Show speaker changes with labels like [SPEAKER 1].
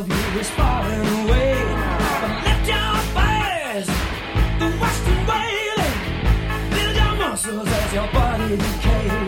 [SPEAKER 1] you is falling away. But lift your bodies, the western wailing. Build your muscles as your body decays.